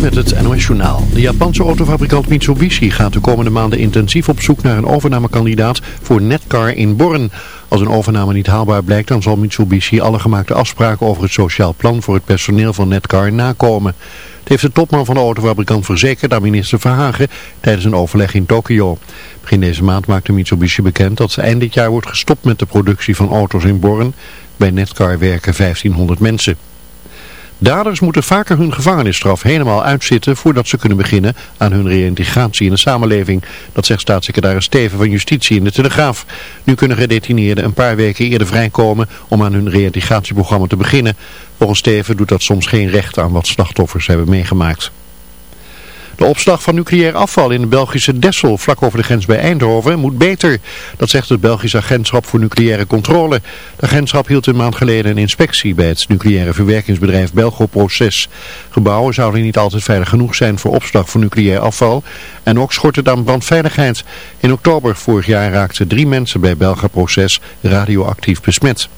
met het NOS Journaal. De Japanse autofabrikant Mitsubishi gaat de komende maanden intensief op zoek naar een overnamekandidaat voor Netcar in Born. Als een overname niet haalbaar blijkt, dan zal Mitsubishi alle gemaakte afspraken over het sociaal plan voor het personeel van Netcar nakomen. Het heeft de topman van de autofabrikant verzekerd aan minister Verhagen tijdens een overleg in Tokio. Begin deze maand maakte Mitsubishi bekend dat ze eind dit jaar wordt gestopt met de productie van auto's in Born. Bij Netcar werken 1500 mensen. Daders moeten vaker hun gevangenisstraf helemaal uitzitten voordat ze kunnen beginnen aan hun reïntegratie in de samenleving. Dat zegt staatssecretaris Steven van Justitie in de Telegraaf. Nu kunnen gedetineerden een paar weken eerder vrijkomen om aan hun reïntegratieprogramma te beginnen. Volgens Steven doet dat soms geen recht aan wat slachtoffers hebben meegemaakt. De opslag van nucleair afval in de Belgische Dessel, vlak over de grens bij Eindhoven, moet beter. Dat zegt het Belgisch Agentschap voor Nucleaire Controle. De agentschap hield een maand geleden een inspectie bij het nucleaire verwerkingsbedrijf Belgoproces. Gebouwen zouden niet altijd veilig genoeg zijn voor opslag van nucleair afval. En ook schort het aan brandveiligheid. In oktober vorig jaar raakten drie mensen bij Belgaproces radioactief besmet.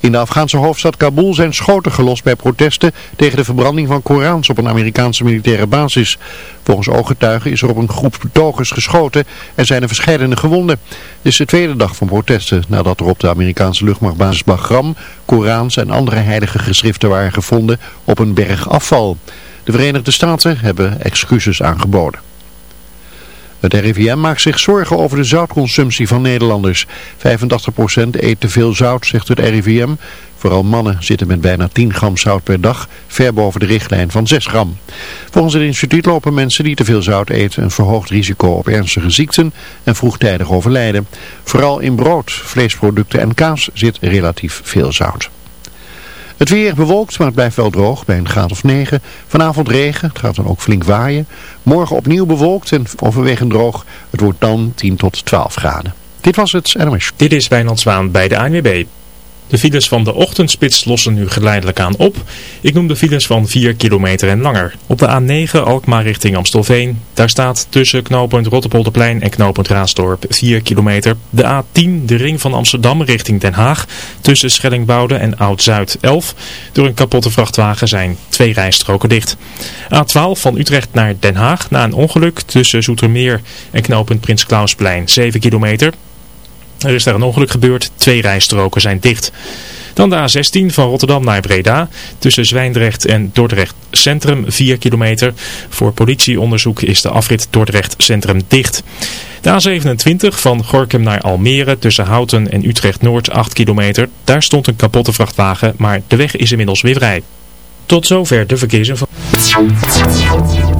In de Afghaanse hoofdstad Kabul zijn schoten gelost bij protesten tegen de verbranding van Korans op een Amerikaanse militaire basis. Volgens ooggetuigen is er op een groep betogers geschoten en zijn er verschillende gewonden. Dit is de tweede dag van protesten nadat er op de Amerikaanse luchtmachtbasis Bagram Korans en andere heilige geschriften waren gevonden op een berg afval. De Verenigde Staten hebben excuses aangeboden. Het RIVM maakt zich zorgen over de zoutconsumptie van Nederlanders. 85% eet te veel zout, zegt het RIVM. Vooral mannen zitten met bijna 10 gram zout per dag, ver boven de richtlijn van 6 gram. Volgens het instituut lopen mensen die te veel zout eten een verhoogd risico op ernstige ziekten en vroegtijdig overlijden. Vooral in brood, vleesproducten en kaas zit relatief veel zout. Het weer bewolkt, maar het blijft wel droog bij een graad of 9. Vanavond regen, het gaat dan ook flink waaien. Morgen opnieuw bewolkt en overwegend droog. Het wordt dan 10 tot 12 graden. Dit was het NMS. Dit is Wijnand Zwaan bij de ANWB. De files van de ochtendspits lossen nu geleidelijk aan op. Ik noem de files van 4 kilometer en langer. Op de A9 Alkmaar richting Amstelveen. Daar staat tussen knooppunt Rotterpolderplein en knooppunt Raasdorp 4 kilometer. De A10 de ring van Amsterdam richting Den Haag. Tussen Schellingwoude en Oud-Zuid 11. Door een kapotte vrachtwagen zijn twee rijstroken dicht. A12 van Utrecht naar Den Haag na een ongeluk tussen Zoetermeer en knooppunt Prins Klausplein 7 kilometer. Er is daar een ongeluk gebeurd, twee rijstroken zijn dicht. Dan de A16 van Rotterdam naar Breda. Tussen Zwijndrecht en Dordrecht Centrum 4 kilometer. Voor politieonderzoek is de afrit Dordrecht Centrum dicht. De A27 van Gorkum naar Almere tussen Houten en Utrecht Noord 8 kilometer. Daar stond een kapotte vrachtwagen, maar de weg is inmiddels weer vrij. Tot zover de verkeersinformatie.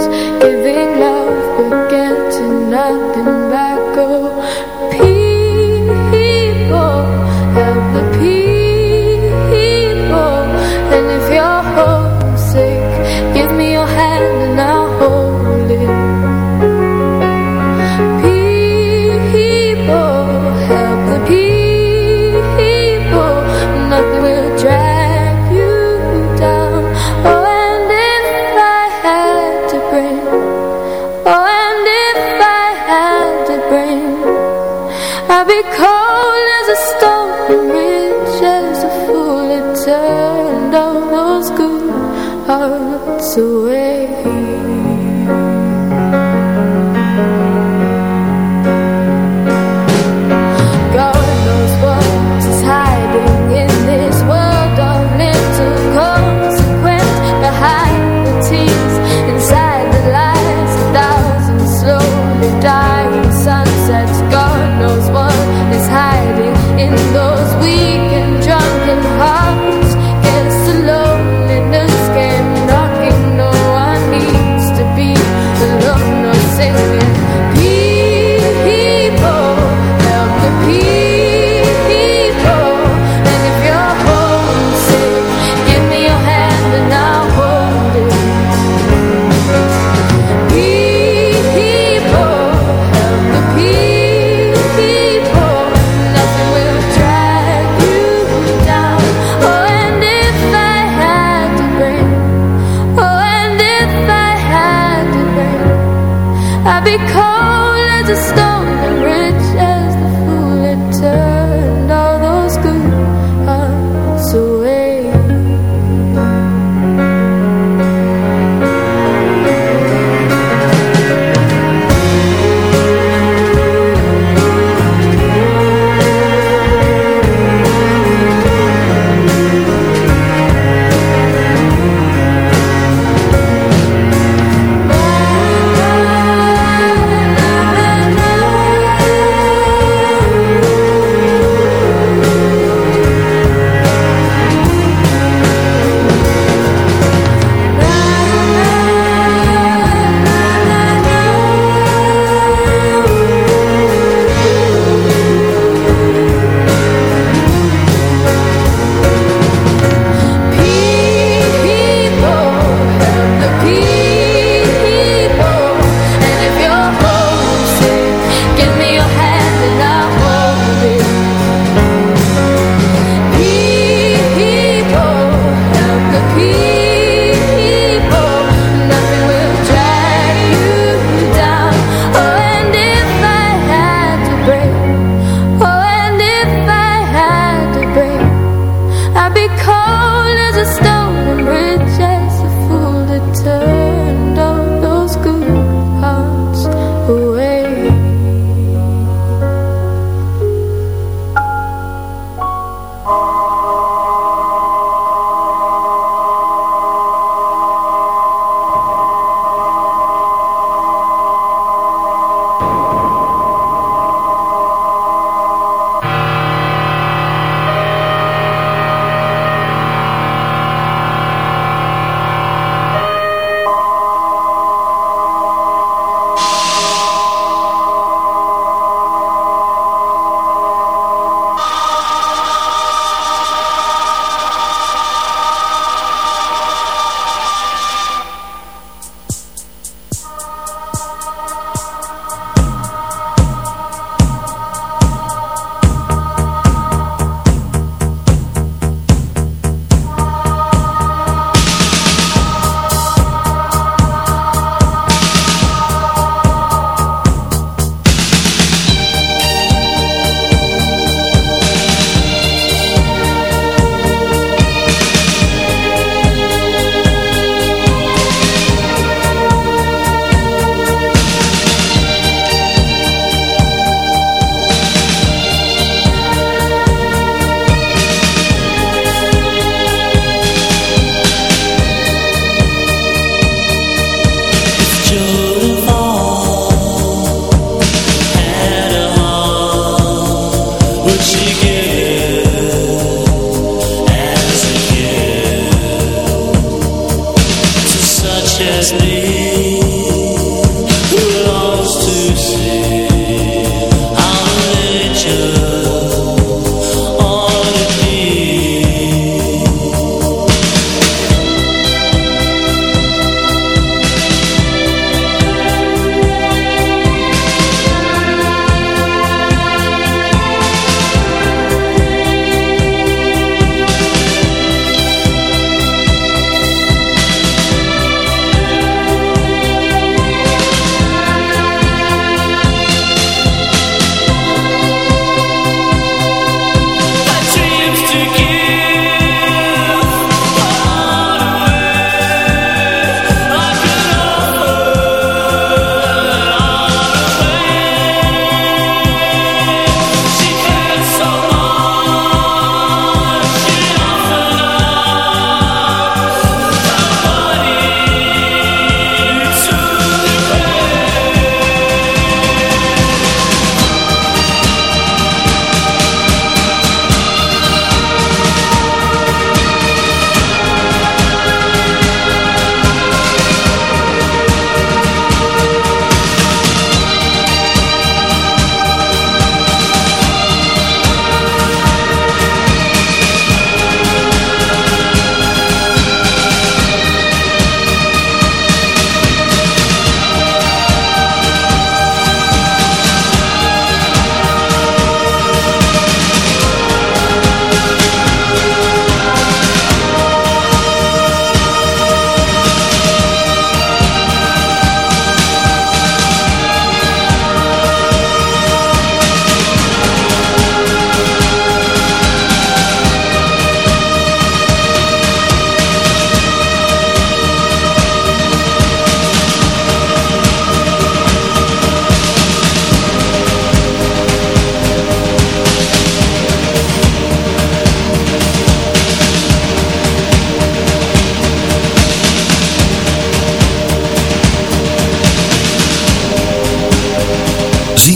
just are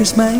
Is mijn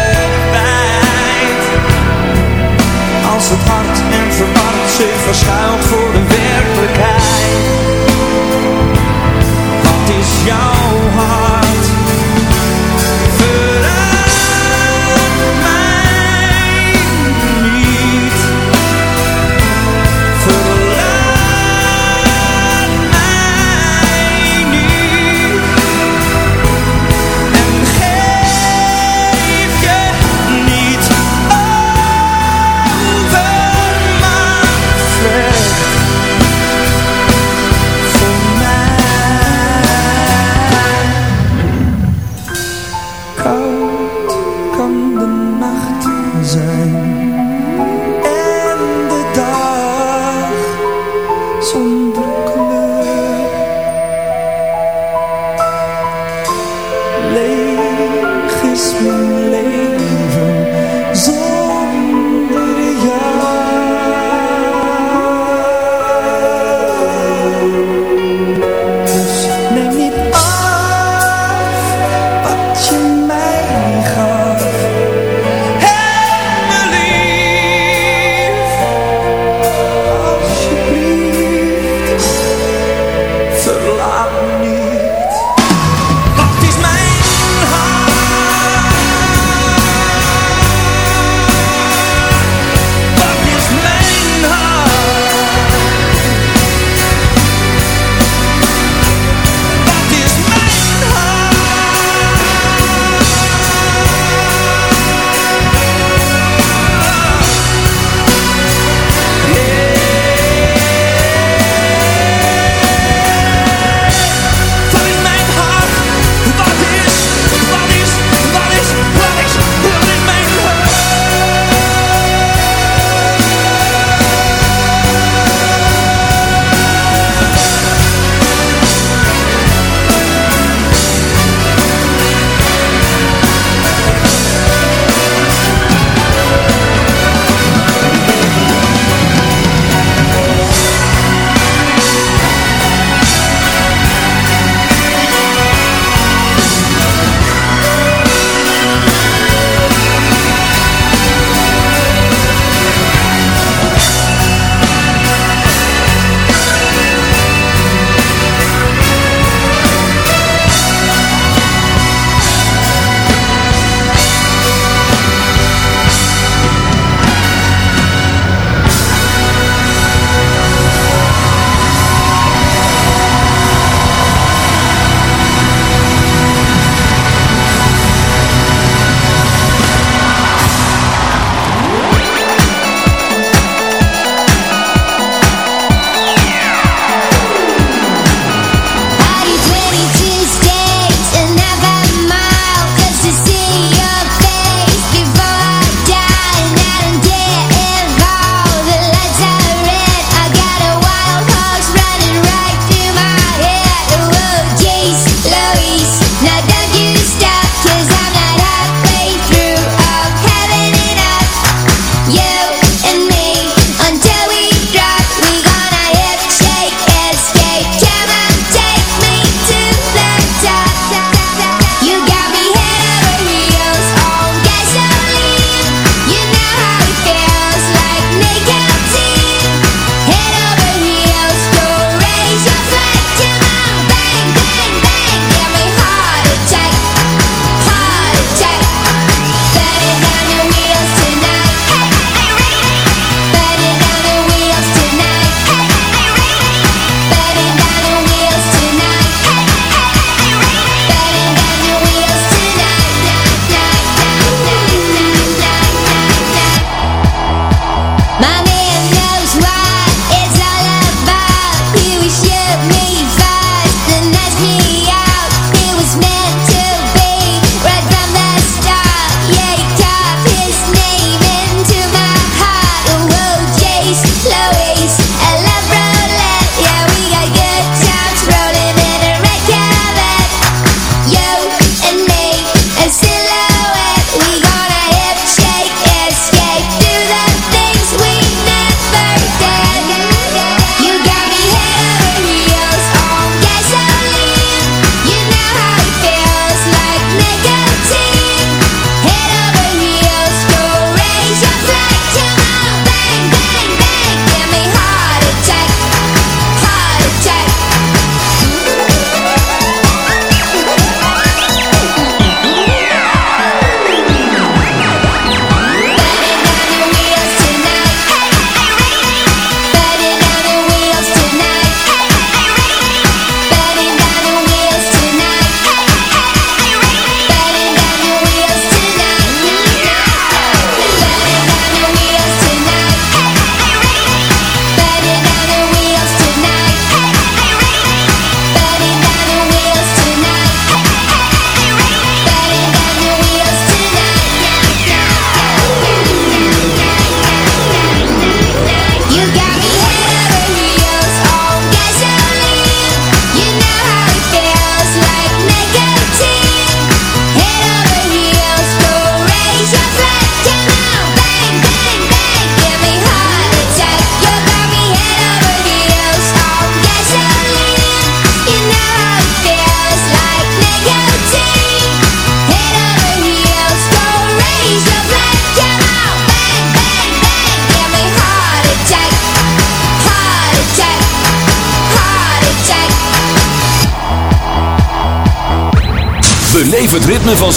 als het hart en verward zich verschuilt voor de werkelijkheid. Wat is jouw hart?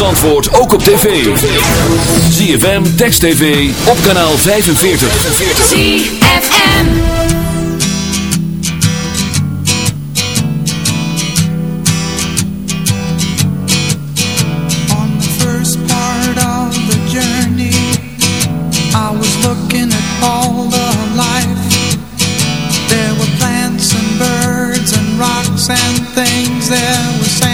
Zandvoort ook op tv. ZFM, Text TV, op kanaal 45. ZFM. On the first part of the journey, I was looking at all the life. There were plants and birds and rocks and things. There was sand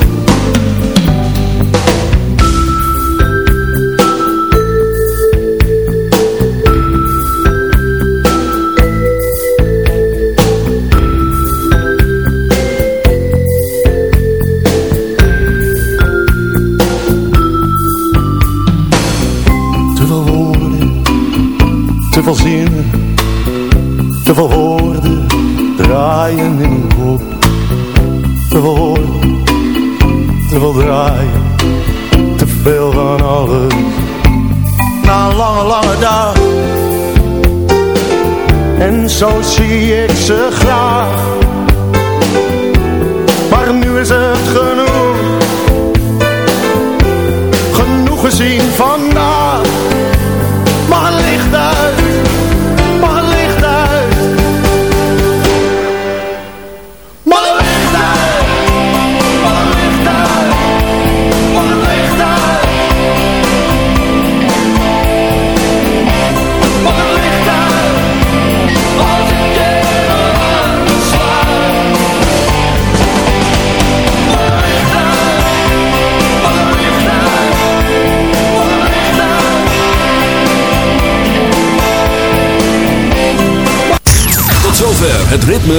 Zie ik ze graag.